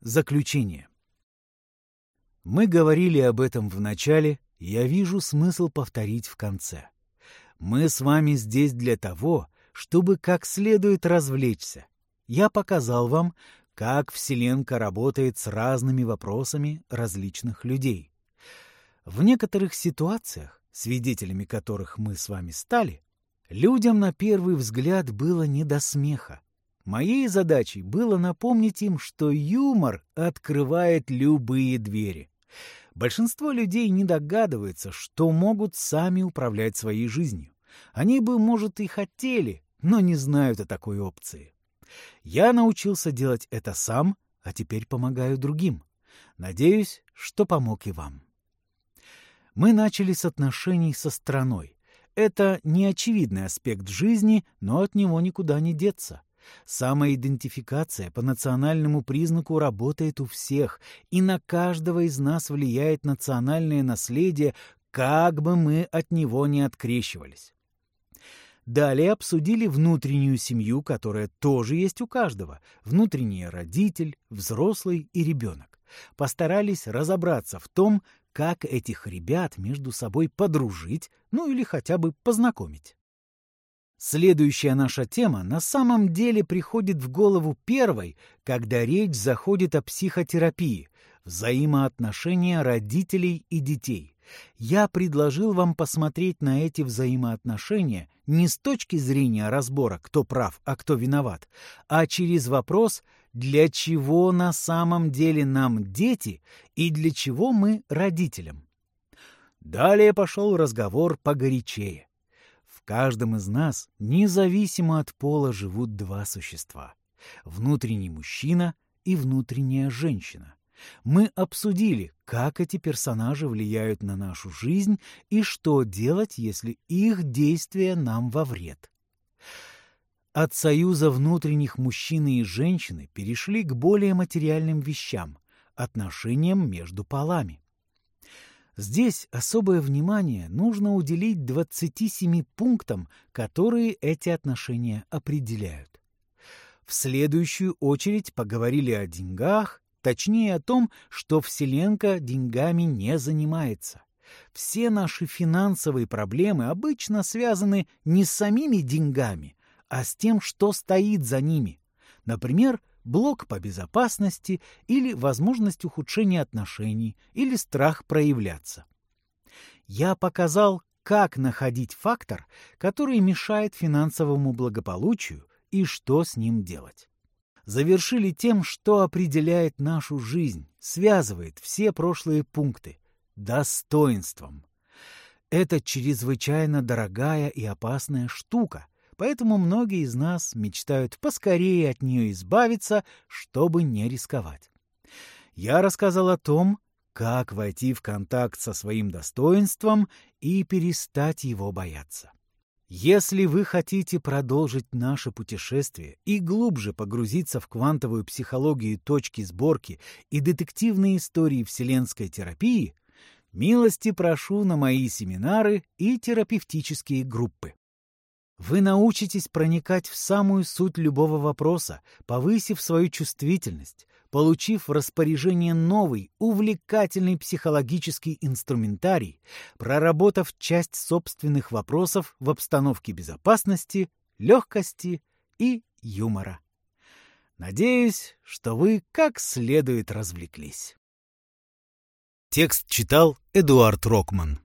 Заключение. Мы говорили об этом в начале, я вижу смысл повторить в конце. Мы с вами здесь для того, чтобы как следует развлечься. Я показал вам, как Вселенка работает с разными вопросами различных людей. В некоторых ситуациях, свидетелями которых мы с вами стали, людям на первый взгляд было не до смеха. Моей задачей было напомнить им, что юмор открывает любые двери. Большинство людей не догадывается, что могут сами управлять своей жизнью. Они бы, может, и хотели, но не знают о такой опции. Я научился делать это сам, а теперь помогаю другим. Надеюсь, что помог и вам. Мы начали с отношений со страной. Это неочевидный аспект жизни, но от него никуда не деться. Самоидентификация по национальному признаку работает у всех, и на каждого из нас влияет национальное наследие, как бы мы от него не открещивались. Далее обсудили внутреннюю семью, которая тоже есть у каждого. Внутренний родитель, взрослый и ребенок. Постарались разобраться в том, как этих ребят между собой подружить, ну или хотя бы познакомить. Следующая наша тема на самом деле приходит в голову первой, когда речь заходит о психотерапии, взаимоотношения родителей и детей. Я предложил вам посмотреть на эти взаимоотношения не с точки зрения разбора, кто прав, а кто виноват, а через вопрос, для чего на самом деле нам дети и для чего мы родителям. Далее пошел разговор погорячее каждом из нас, независимо от пола, живут два существа — внутренний мужчина и внутренняя женщина. Мы обсудили, как эти персонажи влияют на нашу жизнь и что делать, если их действия нам во вред. От союза внутренних мужчины и женщины перешли к более материальным вещам — отношениям между полами. Здесь особое внимание нужно уделить 27 пунктам, которые эти отношения определяют. В следующую очередь поговорили о деньгах, точнее о том, что Вселенка деньгами не занимается. Все наши финансовые проблемы обычно связаны не с самими деньгами, а с тем, что стоит за ними. Например, блок по безопасности или возможность ухудшения отношений или страх проявляться. Я показал, как находить фактор, который мешает финансовому благополучию и что с ним делать. Завершили тем, что определяет нашу жизнь, связывает все прошлые пункты – достоинством. Это чрезвычайно дорогая и опасная штука – поэтому многие из нас мечтают поскорее от нее избавиться, чтобы не рисковать. Я рассказал о том, как войти в контакт со своим достоинством и перестать его бояться. Если вы хотите продолжить наше путешествие и глубже погрузиться в квантовую психологию точки сборки и детективные истории вселенской терапии, милости прошу на мои семинары и терапевтические группы. Вы научитесь проникать в самую суть любого вопроса, повысив свою чувствительность, получив в распоряжение новый, увлекательный психологический инструментарий, проработав часть собственных вопросов в обстановке безопасности, легкости и юмора. Надеюсь, что вы как следует развлеклись. Текст читал Эдуард Рокман.